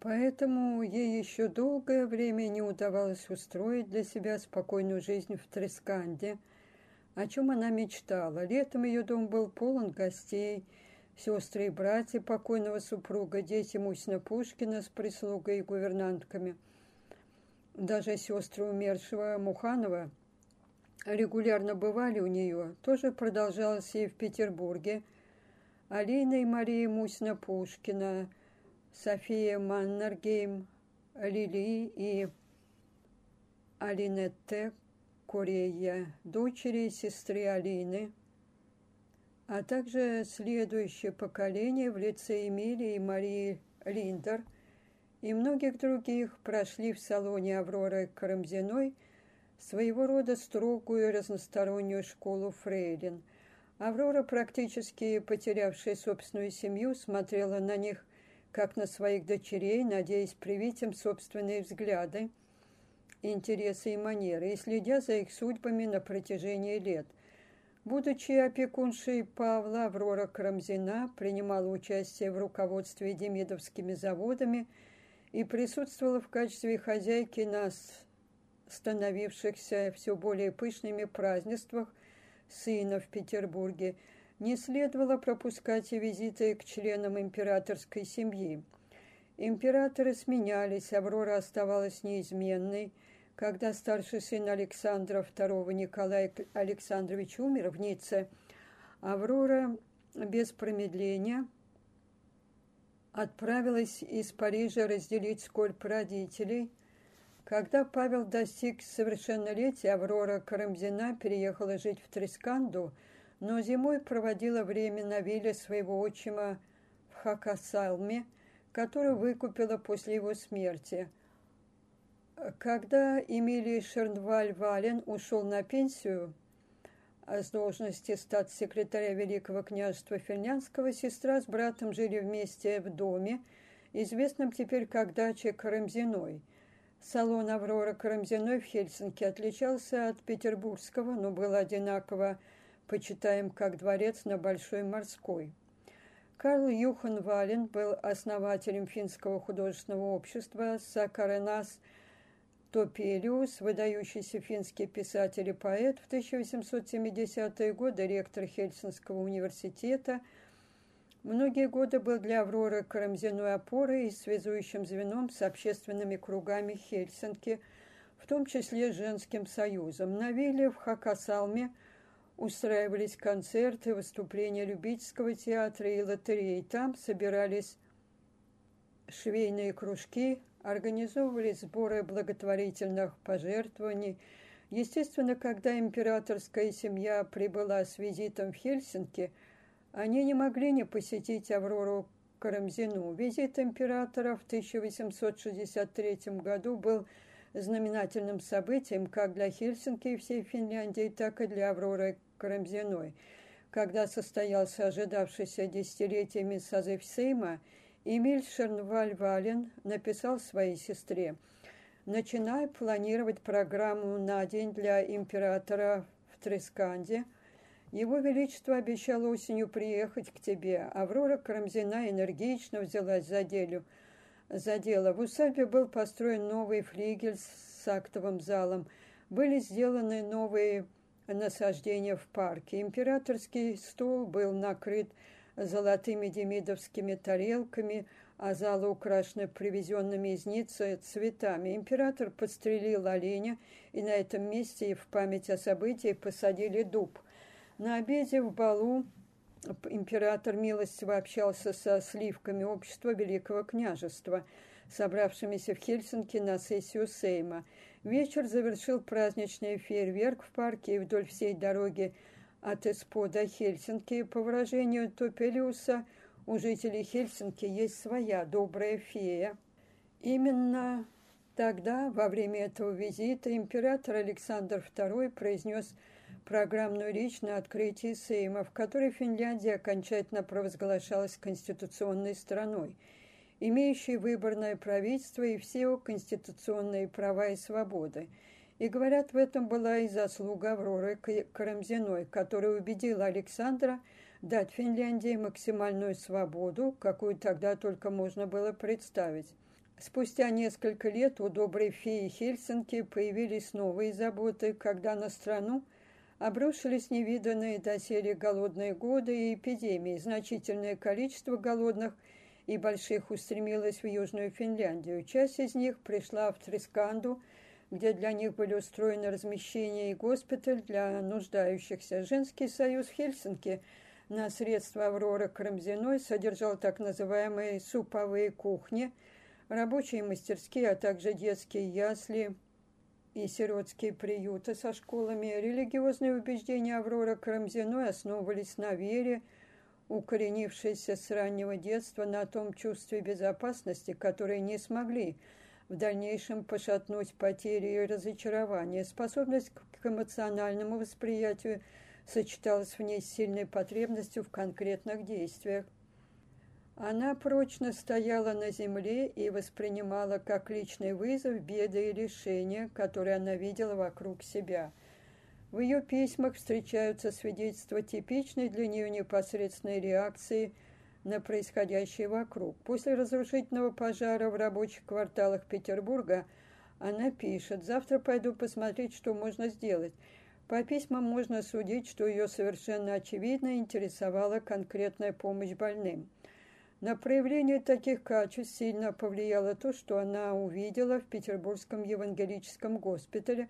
Поэтому ей еще долгое время не удавалось устроить для себя спокойную жизнь в Тресканде, о чем она мечтала. Летом ее дом был полон гостей, сестры и братья покойного супруга, дети Мусина Пушкина с прислугой и гувернантками. Даже сестры умершего Муханова регулярно бывали у нее. Тоже продолжалось и в Петербурге. Алина и Мария Мусина Пушкина – София Маннергейм, Лили и Алинетте Корея, дочери и сестры Алины, а также следующее поколение в лице Эмилии и Марии Линдер и многих других прошли в салоне Авроры Карамзиной своего рода строгую разностороннюю школу фрейлин. Аврора, практически потерявшая собственную семью, смотрела на них как на своих дочерей, надеясь привить им собственные взгляды, интересы и манеры, и следя за их судьбами на протяжении лет. Будучи опекуншей Павла, Аврора Крамзина принимала участие в руководстве демидовскими заводами и присутствовала в качестве хозяйки на становившихся все более пышными празднествах сына в Петербурге – не следовало пропускать и визиты к членам императорской семьи. Императоры сменялись, Аврора оставалась неизменной. Когда старший сын Александра II Николай Александрович умер в Ницце, Аврора без промедления отправилась из Парижа разделить скорбь родителей. Когда Павел достиг совершеннолетия, Аврора Карамзина переехала жить в Тресканду – но зимой проводила время на вилле своего отчима в Хакасалме, которую выкупила после его смерти. Когда Эмилий Шернваль-Вален ушел на пенсию с должности статс-секретаря Великого княжества Финляндского, сестра с братом жили вместе в доме, известном теперь как дача Карамзиной. Салон «Аврора Карамзиной» в Хельсинки отличался от петербургского, но был одинаково почитаем как дворец на Большой Морской. Карл Юхан Вален был основателем финского художественного общества Сакаренас Топелиус, выдающийся финский писатель и поэт, в 1870-е годы ректор Хельсинского университета. Многие годы был для Авроры Карамзиной опорой и связующим звеном с общественными кругами Хельсинки, в том числе женским союзом. На вилле в Хакасалме – устраивались концерты, выступления любительского театра и лотереи. Там собирались швейные кружки, организовывались сборы благотворительных пожертвований. Естественно, когда императорская семья прибыла с визитом в Хельсинки, они не могли не посетить Аврору Карамзину. Визит императора в 1863 году был знаменательным событием как для Хельсинки и всей Финляндии, так и для Авроры Карамзиной. Когда состоялся ожидавшийся десятилетиями созыв Сейма, Эмиль Шернваль-Вален написал своей сестре «Начинай планировать программу на день для императора в Тресканде. Его Величество обещало осенью приехать к тебе. Аврора Карамзина энергично взялась за, делю, за дело. В усадьбе был построен новый флигель с актовым залом. Были сделаны новые насаждения в парке. Императорский стол был накрыт золотыми демидовскими тарелками, а залы украшены привезенными из Ниццы цветами. Император подстрелил оленя, и на этом месте в память о событии посадили дуб. На обеде в балу император милостиво общался со сливками общества Великого княжества, собравшимися в Хельсинки на сессию Сейма – Вечер завершил праздничный фейерверк в парке и вдоль всей дороги от Эспо до Хельсинки. По выражению Топелиуса, у жителей Хельсинки есть своя добрая фея. Именно тогда, во время этого визита, император Александр II произнес программную речь на открытии Сейма, в которой Финляндия окончательно провозглашалась конституционной страной – имеющий выборное правительство и все конституционные права и свободы. И, говорят, в этом была и заслуга Авроры Карамзиной, которая убедила Александра дать Финляндии максимальную свободу, какую тогда только можно было представить. Спустя несколько лет у доброй феи Хельсинки появились новые заботы, когда на страну обрушились невиданные доселе голодные годы и эпидемии. Значительное количество голодных и больших устремилось в Южную Финляндию. Часть из них пришла в Трисканду, где для них были устроены размещение и госпиталь для нуждающихся. Женский союз Хельсинки на средства Авроры Крамзиной содержал так называемые суповые кухни, рабочие мастерские, а также детские ясли и сиротские приюты со школами. Религиозные убеждения Авроры Крамзиной основывались на вере, укоренившейся с раннего детства на том чувстве безопасности, которое не смогли в дальнейшем пошатнуть потери и разочарования. Способность к эмоциональному восприятию сочеталась в ней с сильной потребностью в конкретных действиях. Она прочно стояла на земле и воспринимала как личный вызов беды и лишения, которые она видела вокруг себя. В ее письмах встречаются свидетельства типичной для нее непосредственной реакции – на происходящее вокруг. После разрушительного пожара в рабочих кварталах Петербурга она пишет, «Завтра пойду посмотреть, что можно сделать». По письмам можно судить, что ее совершенно очевидно интересовала конкретная помощь больным. На проявление таких качеств сильно повлияло то, что она увидела в Петербургском евангелическом госпитале,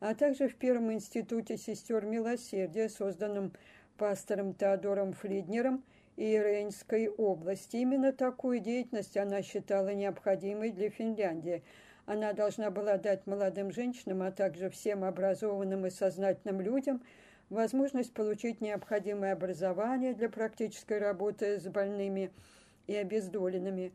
а также в Первом институте сестер милосердия, созданном пастором Теодором Флиднером – и Рейнской области. Именно такую деятельность она считала необходимой для Финляндии. Она должна была дать молодым женщинам, а также всем образованным и сознательным людям возможность получить необходимое образование для практической работы с больными и обездоленными.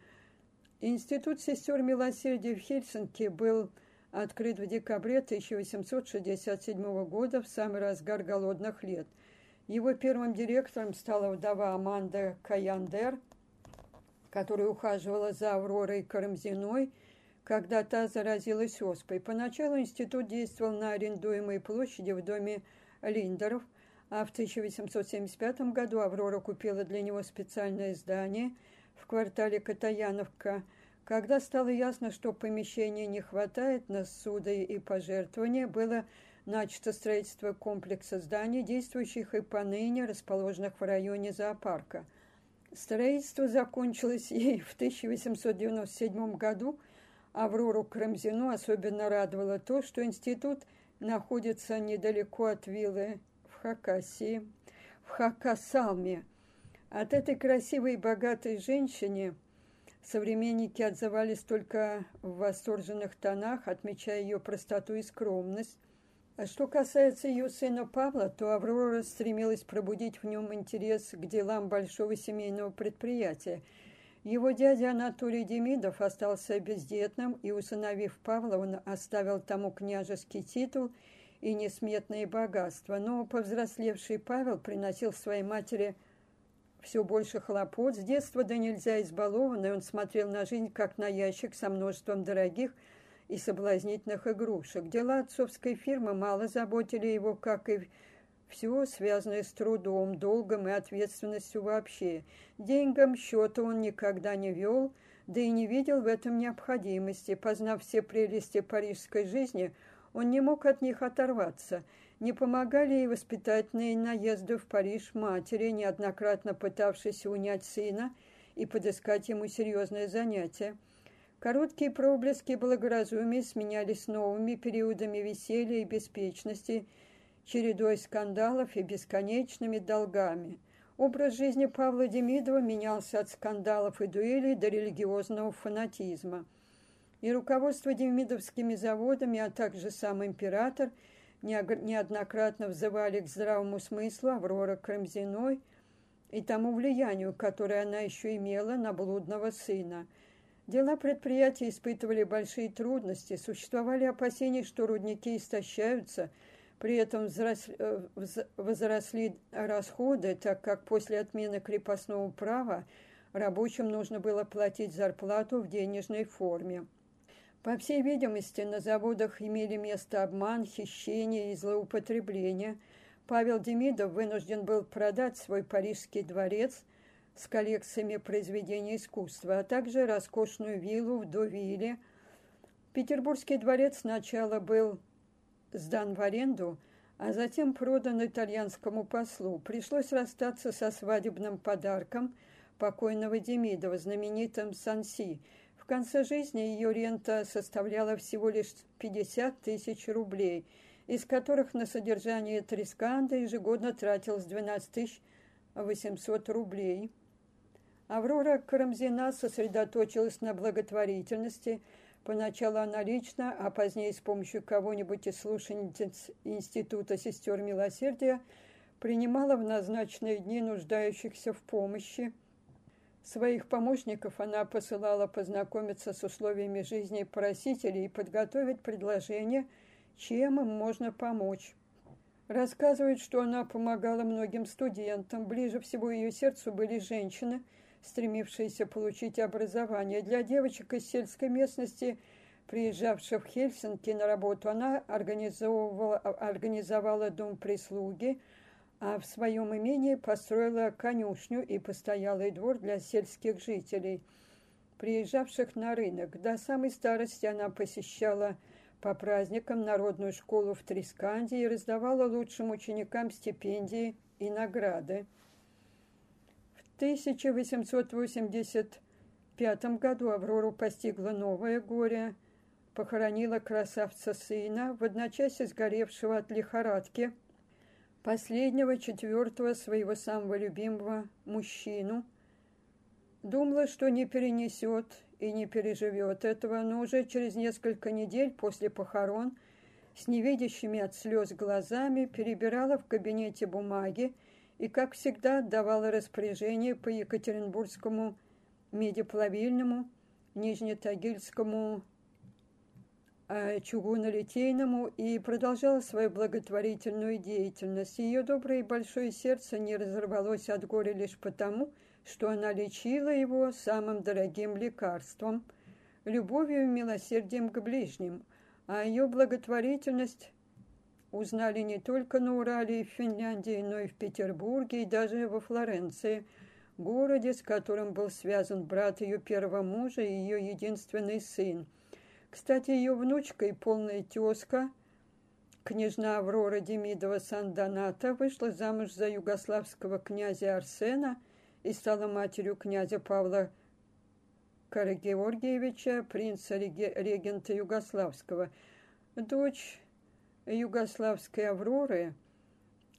Институт сестер милосердия в Хельсинки был открыт в декабре 1867 года в самый разгар голодных лет – его первым директором стала вдова Аманда Каяндер, которая ухаживала за Авророй Карамзиной, когда та заразилась оспой. Поначалу институт действовал на арендуемой площади в доме Линдеров, а в 1875 году Аврора купила для него специальное здание в квартале Катаяновка. Когда стало ясно, что помещения не хватает на суды и пожертвования, было начато строительство комплекса зданий, действующих и поныне расположенных в районе зоопарка. Строительство закончилось и в 1897 году. Аврору Крамзину особенно радовало то, что институт находится недалеко от виллы в Хакасии, в Хакасалме. От этой красивой и богатой женщине современники отзывались только в восторженных тонах, отмечая ее простоту и скромность. А что касается ее сына Павла, то Аврора стремилась пробудить в нем интерес к делам большого семейного предприятия. Его дядя Анатолий Демидов остался бездетным, и, усыновив Павла, он оставил тому княжеский титул и несметные богатства. Но повзрослевший Павел приносил своей матери все больше хлопот. С детства да нельзя избалованный, он смотрел на жизнь как на ящик со множеством дорогих, и соблазнительных игрушек. Дела отцовской фирмы мало заботили его, как и все связанное с трудом, долгом и ответственностью вообще. Деньгам счета он никогда не вел, да и не видел в этом необходимости. Познав все прелести парижской жизни, он не мог от них оторваться. Не помогали и воспитательные наезды в Париж матери, неоднократно пытавшейся унять сына и подыскать ему серьезное занятие. Короткие проблески благоразумия сменялись новыми периодами веселья и беспечности, чередой скандалов и бесконечными долгами. Образ жизни Павла Демидова менялся от скандалов и дуэлей до религиозного фанатизма. И руководство демидовскими заводами, а также сам император неоднократно взывали к здравому смыслу Аврора Крамзиной и тому влиянию, которое она еще имела на блудного сына – Дела предприятия испытывали большие трудности, существовали опасения, что рудники истощаются, при этом э, возросли расходы, так как после отмены крепостного права рабочим нужно было платить зарплату в денежной форме. По всей видимости, на заводах имели место обман, хищение и злоупотребление. Павел Демидов вынужден был продать свой парижский дворец – с коллекциями произведений искусства, а также роскошную виллу в Довиле. Петербургский дворец сначала был сдан в аренду, а затем продан итальянскому послу. Пришлось расстаться со свадебным подарком покойного Демидова, знаменитым Санси. Конце жизни ее рента составляла всего лишь 50 тысяч рублей, из которых на содержание Трисканда ежегодно тратилось 12 800 рублей. Аврора Карамзина сосредоточилась на благотворительности. Поначалу она лично, а позднее с помощью кого-нибудь из слушательниц Института сестер милосердия принимала в назначенные дни нуждающихся в помощи. Своих помощников она посылала познакомиться с условиями жизни просителей и подготовить предложение, чем им можно помочь. Рассказывает, что она помогала многим студентам. Ближе всего ее сердцу были женщины – стремившиеся получить образование. Для девочек из сельской местности, приезжавших в Хельсинки на работу, она организовывала, организовала дом прислуги, а в своем имении построила конюшню и постоялый двор для сельских жителей, приезжавших на рынок. До самой старости она посещала по праздникам народную школу в Трисканде и раздавала лучшим ученикам стипендии и награды. 1885 году Аврору постигло новое горе. Похоронила красавца сына, в одночасье сгоревшего от лихорадки, последнего, четвертого своего самого любимого мужчину. Думала, что не перенесет и не переживет этого, но уже через несколько недель после похорон с невидящими от слез глазами перебирала в кабинете бумаги, и, как всегда, давала распоряжение по Екатеринбургскому медиплавильному, Нижнетагильскому чугунолитейному и продолжала свою благотворительную деятельность. Ее доброе и большое сердце не разорвалось от горя лишь потому, что она лечила его самым дорогим лекарством – любовью и милосердием к ближним, а ее благотворительность узнали не только на Урале и в Финляндии, но и в Петербурге и даже во Флоренции, городе, с которым был связан брат ее первого мужа и ее единственный сын. Кстати, ее внучка и полная тезка, княжна Аврора Демидова Сан-Доната, вышла замуж за югославского князя Арсена и стала матерью князя Павла Карагеоргиевича, принца-регента Югославского. Дочь югославской Авроры,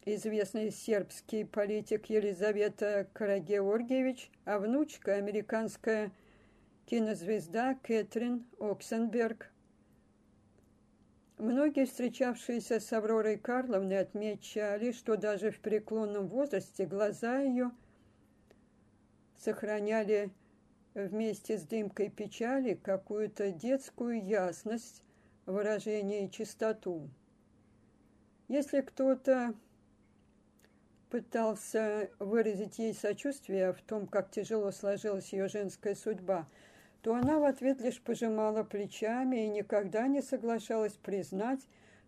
известный сербский политик Елизавета Карагеоргиевич, а внучка американская кинозвезда Кэтрин Оксенберг. Многие встречавшиеся с Авророй Карловной отмечали, что даже в преклонном возрасте глаза ее сохраняли вместе с дымкой печали какую-то детскую ясность, выражение и чистоту. Если кто-то пытался выразить ей сочувствие в том, как тяжело сложилась ее женская судьба, то она в ответ лишь пожимала плечами и никогда не соглашалась признать,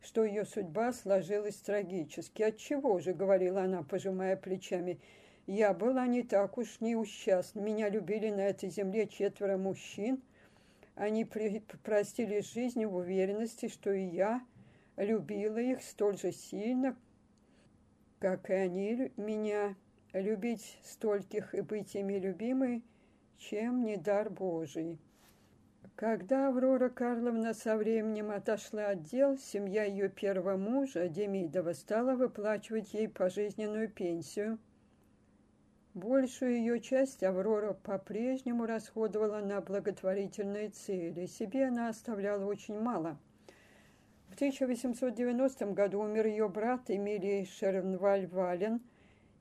что ее судьба сложилась трагически. «Отчего же?» — говорила она, пожимая плечами. «Я была не так уж неусчастна. Меня любили на этой земле четверо мужчин. Они простили жизнь в уверенности, что и я любила их столь же сильно, как и они меня. Любить стольких и быть ими любимой, чем не дар Божий. Когда Аврора Карловна со временем отошла от дел, семья ее первого мужа, Демидова, стала выплачивать ей пожизненную пенсию. Большую ее часть Аврора по-прежнему расходовала на благотворительные цели. Себе она оставляла очень мало – в 1890 году умер ее брат Эмилий Шернваль-Вален,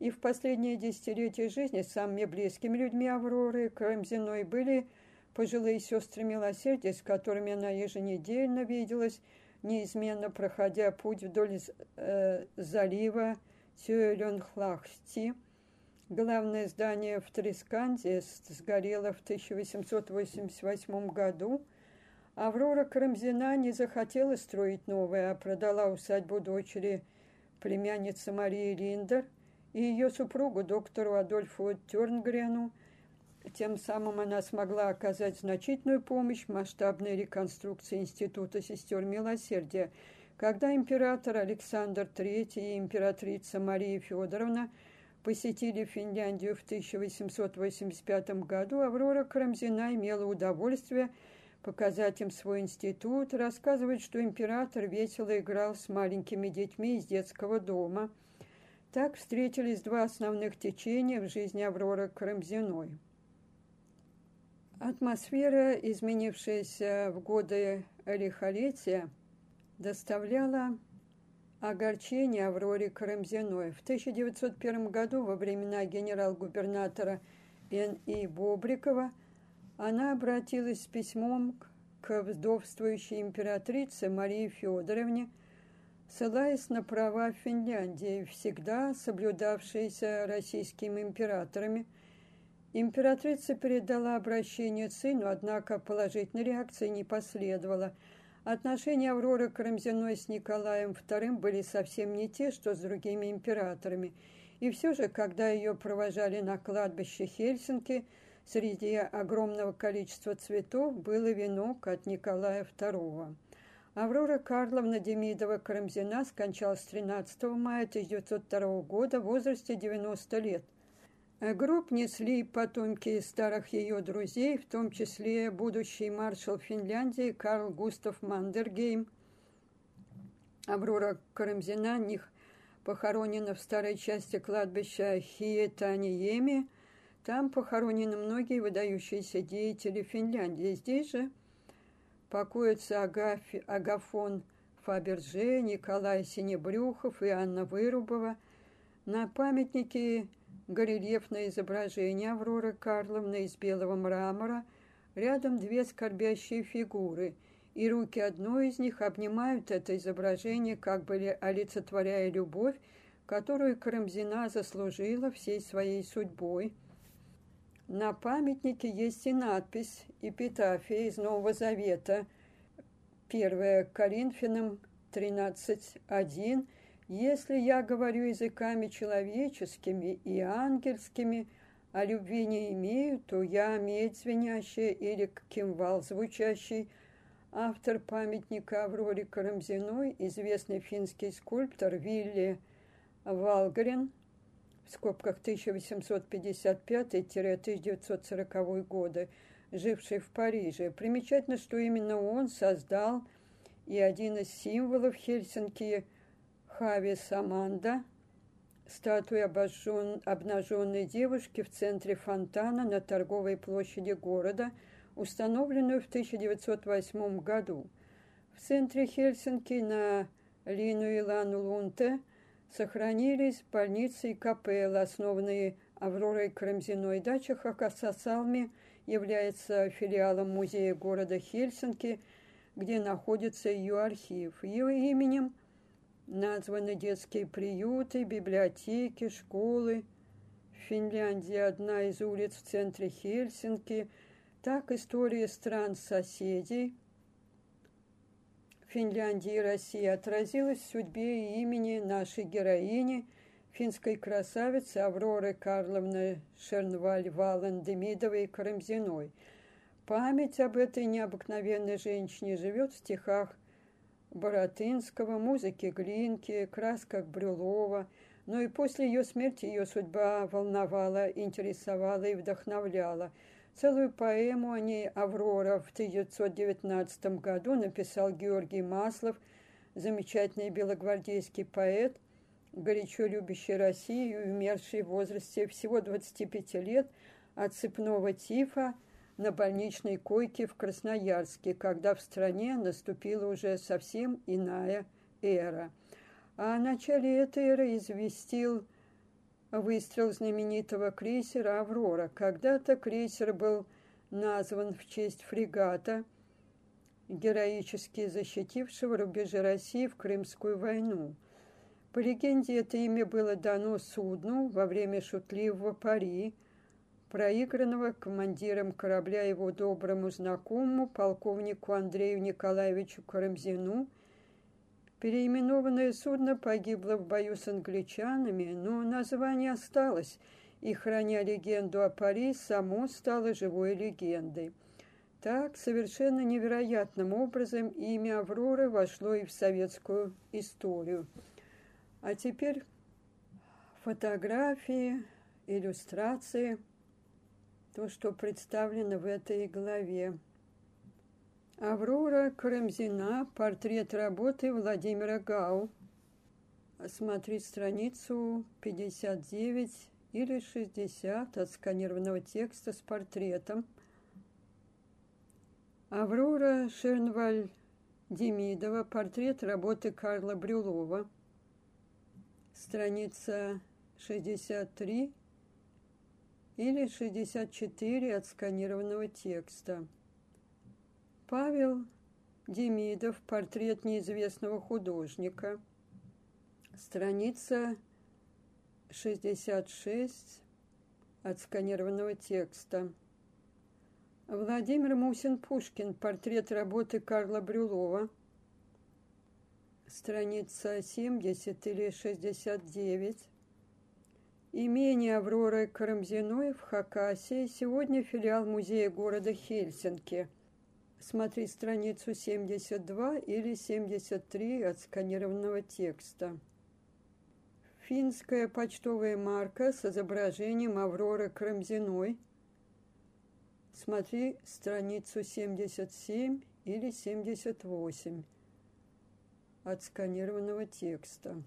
и в последние десятилетия жизни самыми близкими людьми Авроры Карамзиной были пожилые сестры милосердия, с которыми она еженедельно виделась, неизменно проходя путь вдоль э, залива Тюэленхлахти. Главное здание в Трисканде сгорело в 1888 году – Аврора Карамзина не захотела строить новое, а продала усадьбу дочери племянницы Марии Линдер и ее супругу, доктору Адольфу Тернгрену. Тем самым она смогла оказать значительную помощь масштабной реконструкции Института сестер милосердия, когда император Александр III и императрица Мария Федоровна посетили Финляндию в 1885 году, Аврора Карамзина имела удовольствие показать им свой институт, рассказывать, что император весело играл с маленькими детьми из детского дома – так встретились два основных течения в жизни Авроры Карамзиной. Атмосфера, изменившаяся в годы лихолетия, доставляла огорчение Авроре Карамзиной. В 1901 году, во времена генерал-губернатора Н.И. Бобрикова, она обратилась с письмом к вдовствующей императрице Марии Федоровне – ссылаясь на права Финляндии, всегда соблюдавшиеся российскими императорами, императрица передала обращение сыну, однако положительной реакции не последовало. Отношения Авроры Карамзиной с Николаем II были совсем не те, что с другими императорами. И все же, когда ее провожали на кладбище Хельсинки, среди огромного количества цветов было венок от Николая II. Аврора Карловна Демидова-Карамзина скончалась 13 мая 1902 года в возрасте 90 лет. Гроб несли потомки старых ее друзей, в том числе будущий маршал Финляндии Карл Густав Мандергейм. Аврора Карамзина них похоронена в старой части кладбища Хиетаниеми. Там похоронены многие выдающиеся деятели Финляндии. Здесь же покоятся Агафи, Агафон Фаберже, Николай Синебрюхов и Анна Вырубова. На памятнике горельефное изображение Авроры Карловны из белого мрамора. Рядом две скорбящие фигуры, и руки одной из них обнимают это изображение, как бы олицетворяя любовь, которую Карамзина заслужила всей своей судьбой – на памятнике есть и надпись «Эпитафия из Нового Завета», 1 Коринфянам 13.1 «Если я говорю языками человеческими и ангельскими, а любви не имею, то я медь звенящая или кимвал звучащий». Автор памятника Авроре Карамзиной, известный финский скульптор Вилли Валгарин – в скобках 1855-1940 годы, живший в Париже. Примечательно, что именно он создал и один из символов Хельсинки Хави Саманда, статуя обожжен, обнаженной девушки в центре фонтана на торговой площади города, установленную в 1908 году. В центре Хельсинки на Лину Илану Лунте – сохранились больницы и капеллы, основанные Авророй Карамзиной. Дача Хакасасалми является филиалом музея города Хельсинки, где находится ее архив. Ее именем названы детские приюты, библиотеки, школы. В Финляндии одна из улиц в центре Хельсинки. Так история стран-соседей – Финляндии и России отразилась в судьбе и имени нашей героини, финской красавицы Авроры Карловны Шернваль-Вален-Демидовой Карамзиной. Память об этой необыкновенной женщине живет в стихах Боротынского, музыке Глинки, красках Брюлова, но и после ее смерти ее судьба волновала, интересовала и вдохновляла – Целую поэму о ней «Аврора» в 1919 году написал Георгий Маслов, замечательный белогвардейский поэт, горячо любящий Россию и умерший в возрасте всего 25 лет от цепного тифа на больничной койке в Красноярске, когда в стране наступила уже совсем иная эра. А о начале этой эры известил выстрел знаменитого крейсера «Аврора». Когда-то крейсер был назван в честь фрегата, героически защитившего рубежи России в Крымскую войну. По легенде, это имя было дано судну во время шутливого пари, проигранного командиром корабля его доброму знакомому, полковнику Андрею Николаевичу Карамзину, Переименованное судно погибло в бою с англичанами, но название осталось, и, храня легенду о Пари, само стало живой легендой. Так, совершенно невероятным образом имя Авроры вошло и в советскую историю. А теперь фотографии, иллюстрации, то, что представлено в этой главе. Аврора Карамзина, портрет работы Владимира Гау. Смотреть страницу 59 или 60 отсканированного текста с портретом. Аврора Шернваль Демидова, портрет работы Карла Брюлова. Страница 63 или 64 отсканированного текста. Павел Демидов, портрет неизвестного художника. Страница 66 отсканированного текста. Владимир Мусин-Пушкин, портрет работы Карла Брюлова. Страница 70 или 69. Имение Авроры Карамзиной в Хакасии. Сегодня филиал музея города Хельсинки – Смотри страницу 72 или 73 отсканированного текста. Финская почтовая марка с изображением Авроры Крамзиной. Смотри страницу 77 или 78 отсканированного текста.